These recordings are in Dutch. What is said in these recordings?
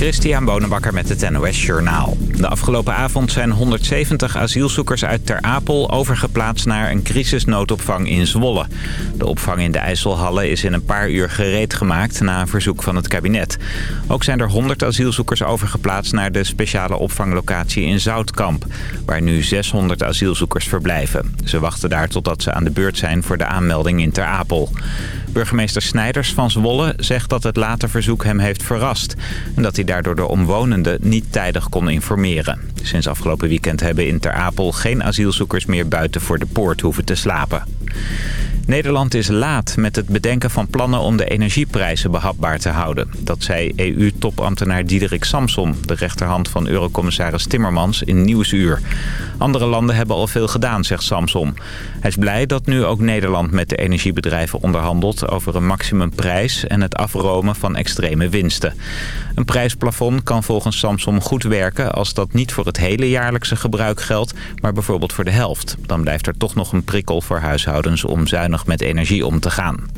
Christian Bonenbakker met het NOS Journaal. De afgelopen avond zijn 170 asielzoekers uit Ter Apel overgeplaatst naar een crisisnoodopvang in Zwolle. De opvang in de IJsselhallen is in een paar uur gereed gemaakt na een verzoek van het kabinet. Ook zijn er 100 asielzoekers overgeplaatst naar de speciale opvanglocatie in Zoutkamp, waar nu 600 asielzoekers verblijven. Ze wachten daar totdat ze aan de beurt zijn voor de aanmelding in Ter Apel. Burgemeester Snijders van Zwolle zegt dat het late verzoek hem heeft verrast. En dat hij daardoor de omwonenden niet tijdig kon informeren. Sinds afgelopen weekend hebben in Ter Apel geen asielzoekers meer buiten voor de poort hoeven te slapen. Nederland is laat met het bedenken van plannen om de energieprijzen behapbaar te houden. Dat zei EU-topambtenaar Diederik Samsom, de rechterhand van eurocommissaris Timmermans, in Nieuwsuur. Andere landen hebben al veel gedaan, zegt Samsom. Hij is blij dat nu ook Nederland met de energiebedrijven onderhandelt over een maximumprijs en het afromen van extreme winsten. Een prijsplafond kan volgens Samsom goed werken als dat niet voor het hele jaarlijkse gebruik geldt, maar bijvoorbeeld voor de helft. Dan blijft er toch nog een prikkel voor huishoudens om zuinig met energie om te gaan.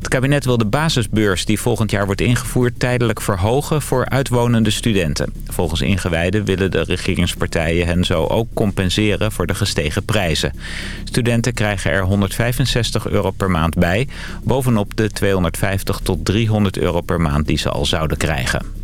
Het kabinet wil de basisbeurs die volgend jaar wordt ingevoerd tijdelijk verhogen voor uitwonende studenten. Volgens ingewijden willen de regeringspartijen hen zo ook compenseren voor de gestegen prijzen. Studenten krijgen er 165 euro per maand bij, bovenop de 250 tot 300 euro per maand die ze al zouden krijgen.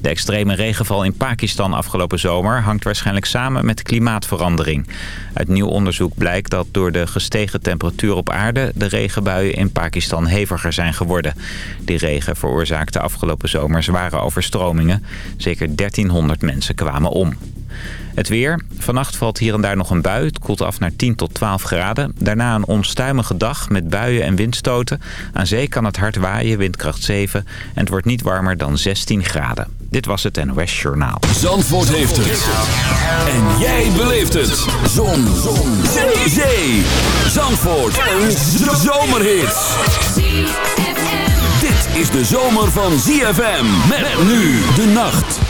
De extreme regenval in Pakistan afgelopen zomer hangt waarschijnlijk samen met klimaatverandering. Uit nieuw onderzoek blijkt dat door de gestegen temperatuur op aarde de regenbuien in Pakistan heviger zijn geworden. Die regen veroorzaakte afgelopen zomer zware overstromingen. Zeker 1300 mensen kwamen om. Het weer. Vannacht valt hier en daar nog een bui. Het koelt af naar 10 tot 12 graden. Daarna een onstuimige dag met buien en windstoten. Aan zee kan het hard waaien, windkracht 7. En het wordt niet warmer dan 16 graden. Dit was het NOS Journaal. Zandvoort heeft het. En jij beleeft het. Zon. Zon. Zee. Zee. Zandvoort. Een zomerhit. Dit is de zomer van ZFM. Met nu de nacht.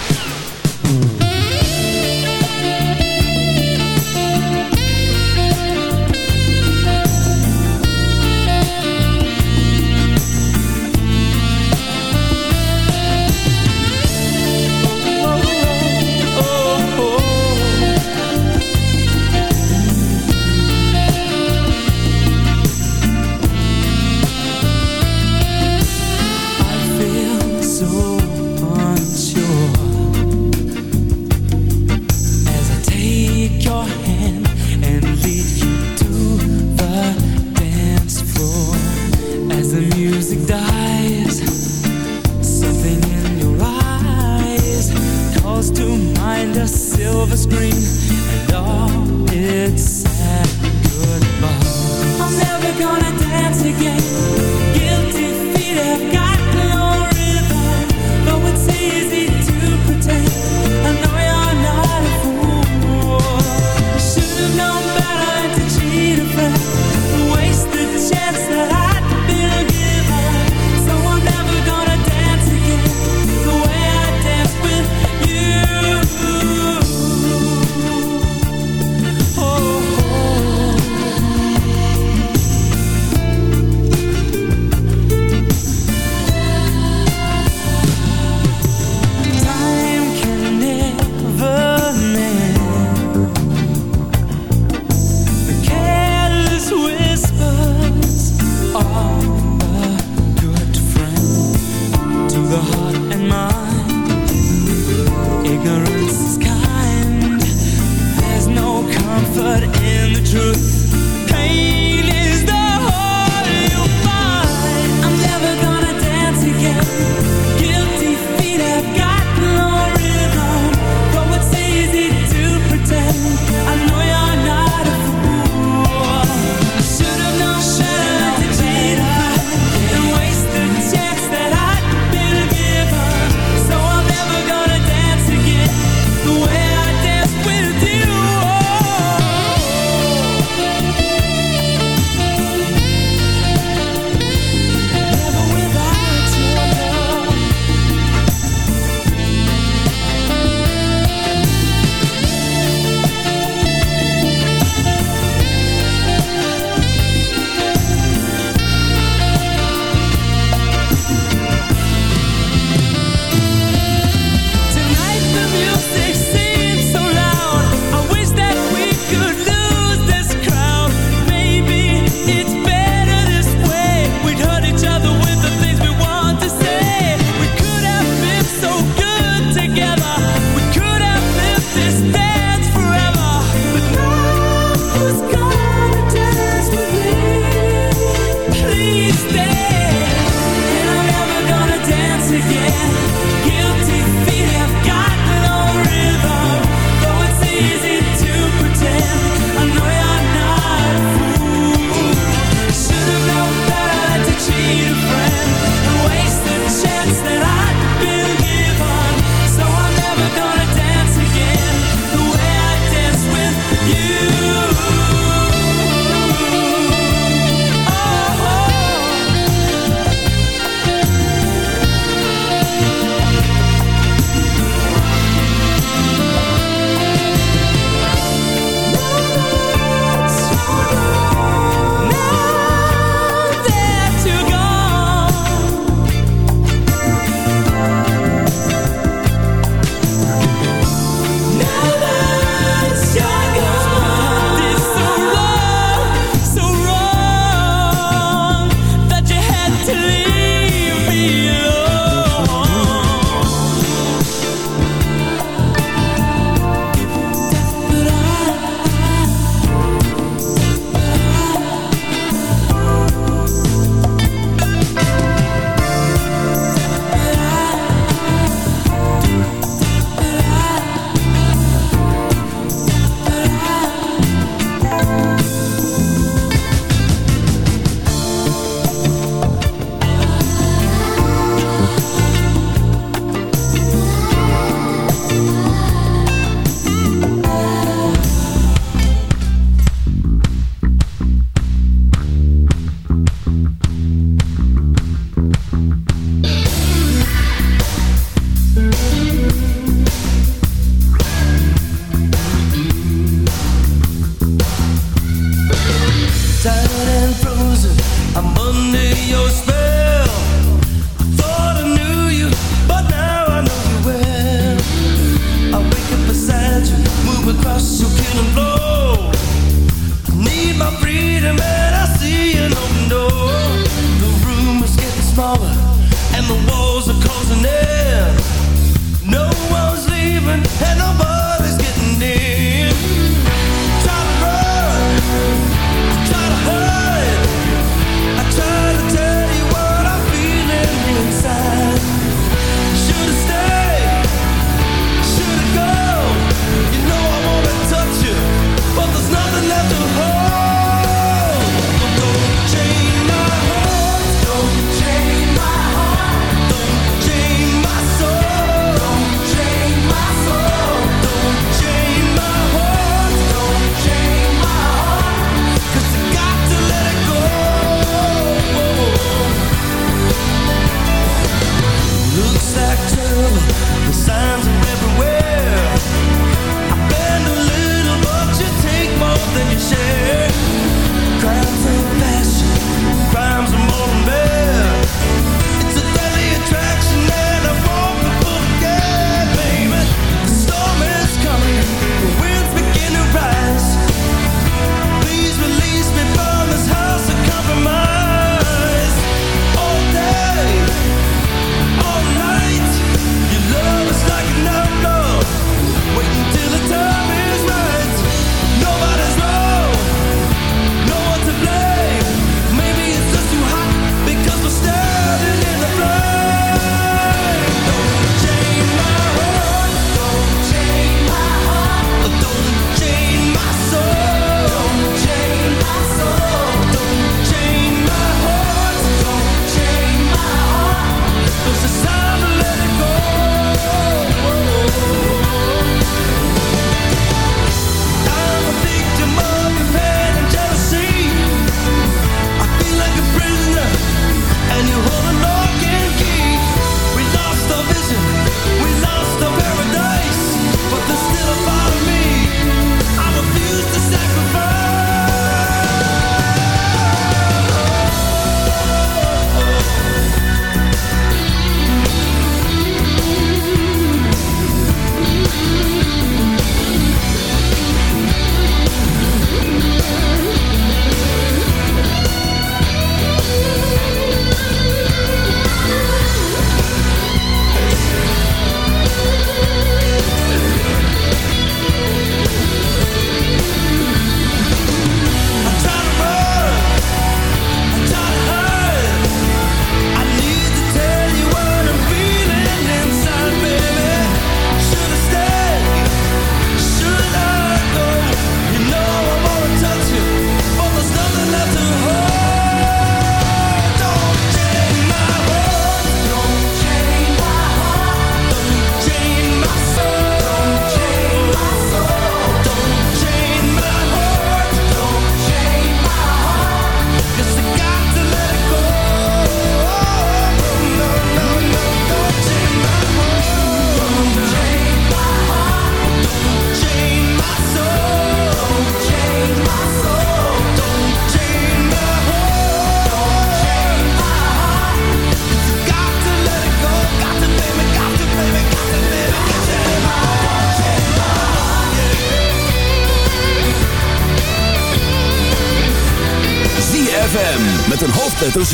Hoofdletter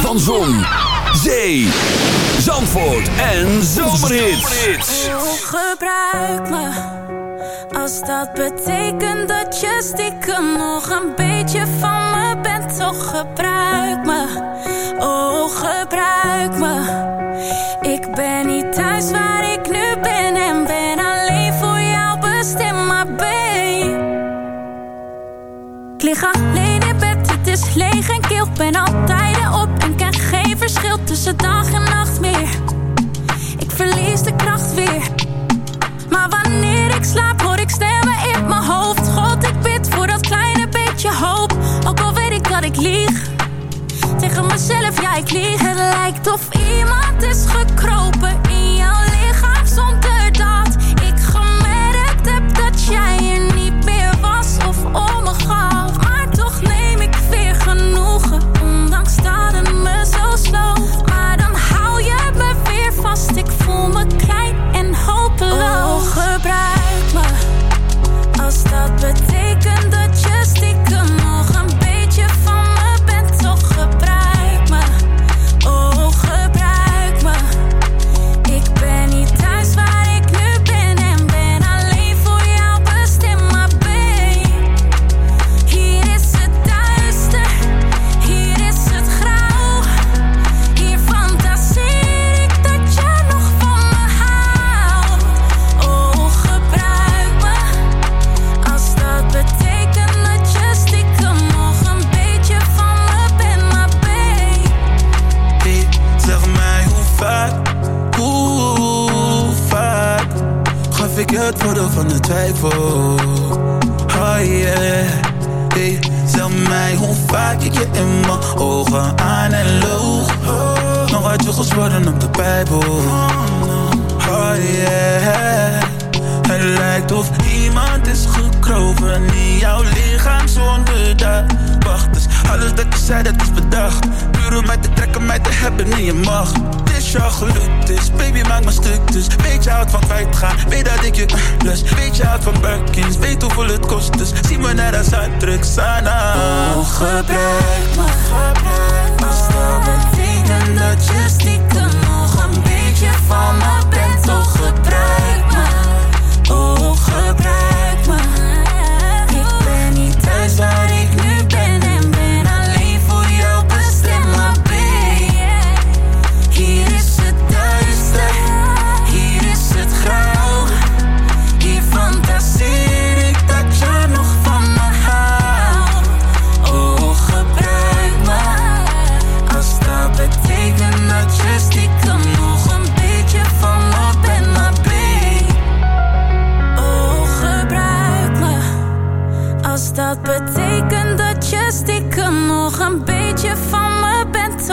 Van Zon, Zee, Zandvoort en Zomerhits. Gebruik me. Als dat betekent dat je stiekem nog een beetje van me bent. Toch gebruik me. Oh, gebruik me. Ik ben niet thuis waar ik nu ben. En ben alleen voor jou bestemd. Maar babe. Ik lig leeg en ben altijd op en ken geen verschil tussen dag en nacht meer. Ik verlies de kracht weer. Maar wanneer ik slaap hoor ik stemmen in mijn hoofd. God, ik bid voor dat kleine beetje hoop. Ook al weet ik dat ik lieg. Tegen mezelf, ja ik lieg. Het lijkt of iemand is gekropen in jouw lichaam zonder but twijfel. Oh yeah. Hey, zeg mij hoe vaak ik je in mijn ogen aan en loog. Nog uit je gesproken op de Bijbel. Oh yeah. Het lijkt of iemand is gekroven in jouw lichaam zonder dat. Wacht, dus alles dat je zei dat is bedacht. Om mij te trekken, mij te hebben in je macht. Het is jouw geluk, dus baby maak me stuk dus. Weet je houdt van kwijtgaan, weet dat ik je lust. Weet je houdt van Birkins, weet hoeveel het kost dus. Zie me net als uitdruk, Sana. Oh, gebruik me, gebruik me. Als dat dat je stiekem nog een beetje van me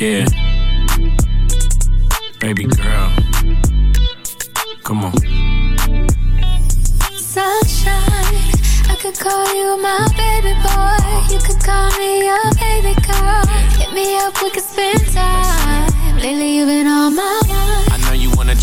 Yeah. Baby girl. Come on. Sunshine, I could call you my baby boy. You could call me your baby girl. Hit me up, we could spend time. Lately, you've been on my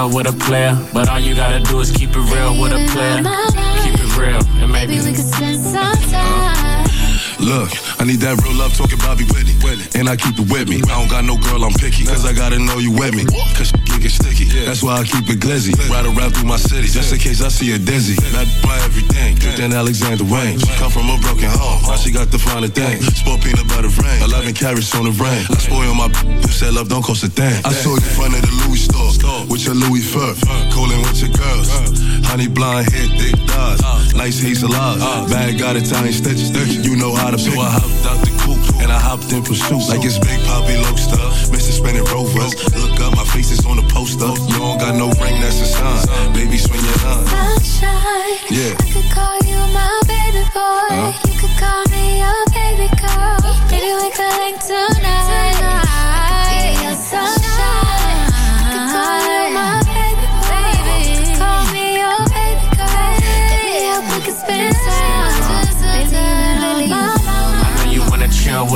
Chill with a player. But all you gotta do is keep it real with a player. Keep it real, and maybe, maybe we could spend some time. Look, I need that real love talking Bobby Whitney. And I keep it with me. I don't got no girl, I'm picky. Cause I gotta know you with me. Cause she get sticky. That's why I keep it glizzy. Ride around through my city. Just in case I see a dizzy. Not buy everything. Good than Alexander Wayne. She come from a broken home. Now she got the finer thing. Sport peanut butter rain. 11 carats on the rain. I spoil my who said love don't cost a thing. I saw you in front of the Louis store. With your Louis fur. Cooling with your girls. Honey blonde hair, thick thighs. Nice hazel eyes. Bag got Italian stitches. You know how to pick. So I hopped out the coupe and I hopped in pursuit. Like it's Big Poppy Lobster. Mr. Spinning Rovers. Look up, my face is on the poster. You don't got no ring, that's a sign. Baby, swing your line. Sunshine. Yeah.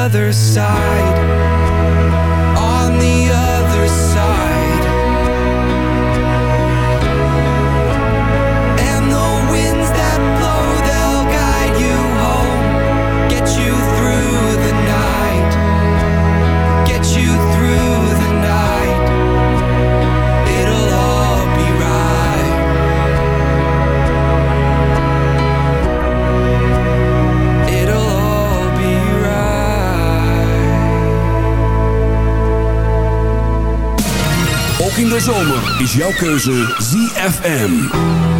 Other side. Is jouw keuze ZFM.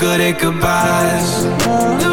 Good at goodbyes.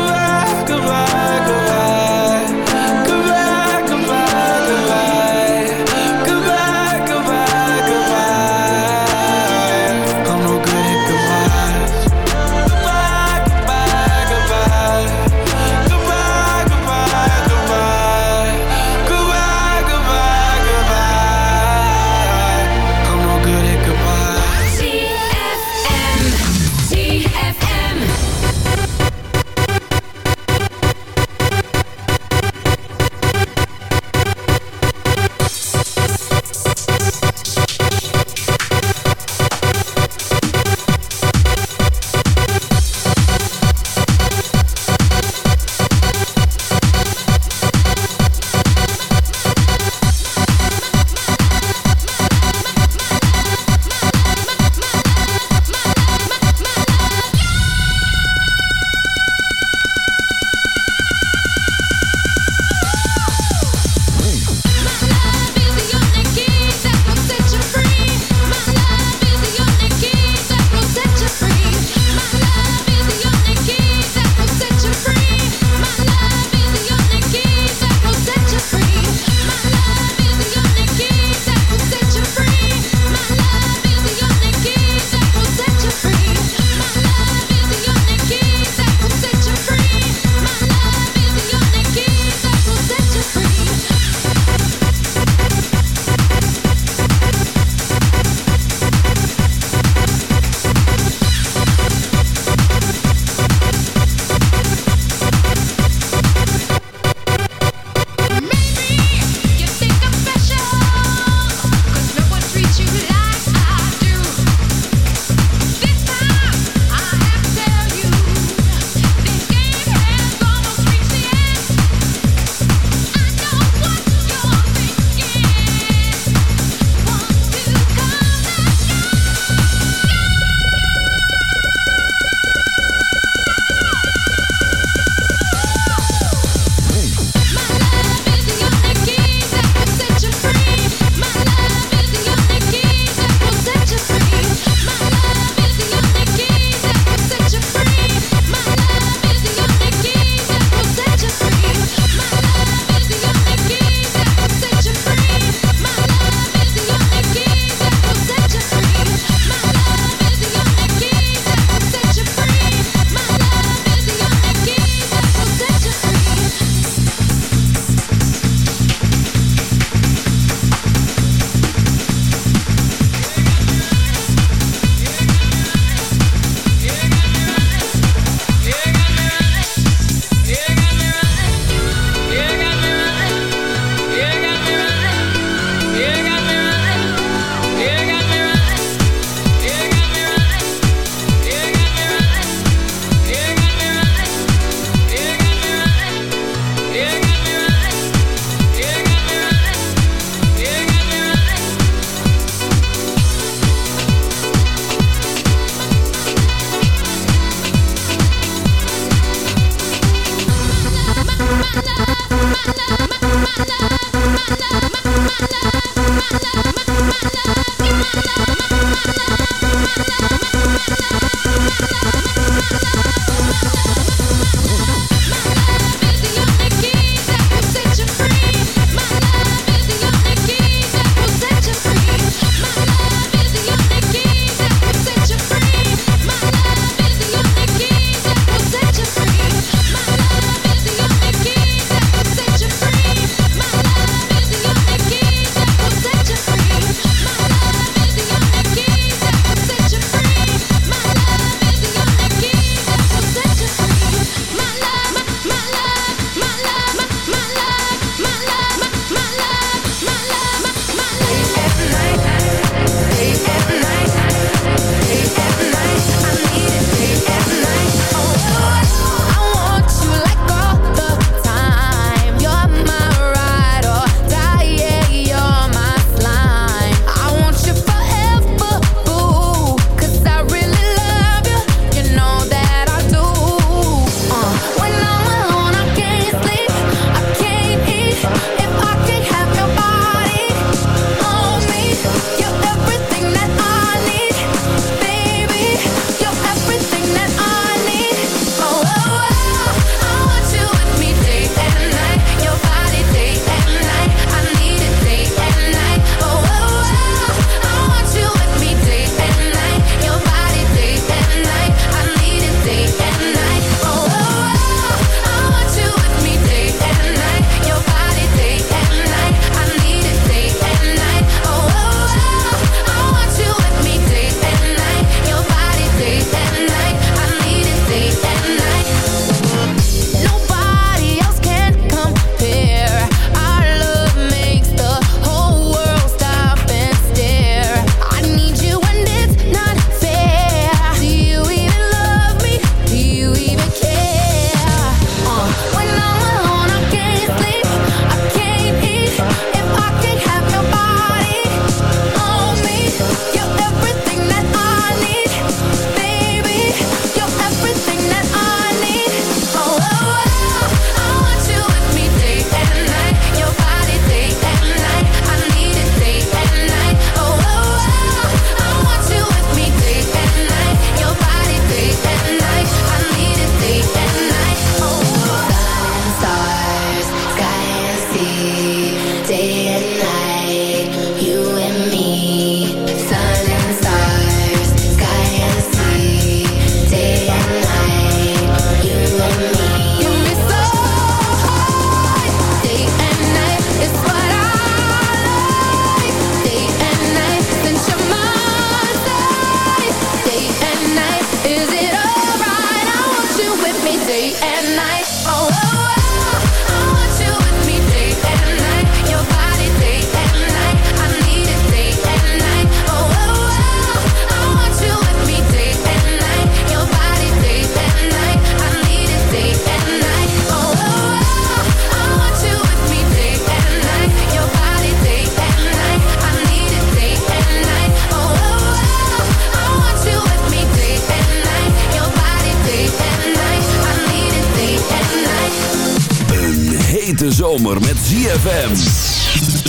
ZFM.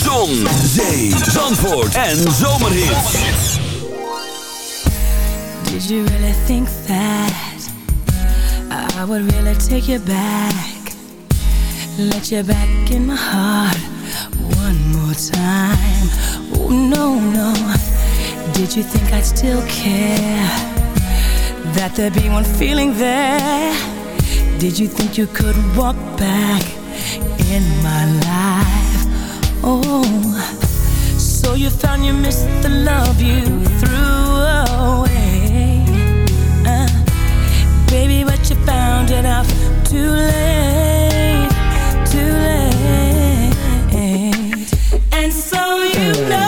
Zon, zee, zandvoort en zomerhits. Did you really think that I would really take you back? Let you back in my heart one more time. Oh no, no. Did you think I'd still care? That there'd be one feeling there? Did you think you could walk back in my life? Oh, so you found you missed the love you threw away. Uh, baby, but you found it out too late, too late. And so you know.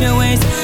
ways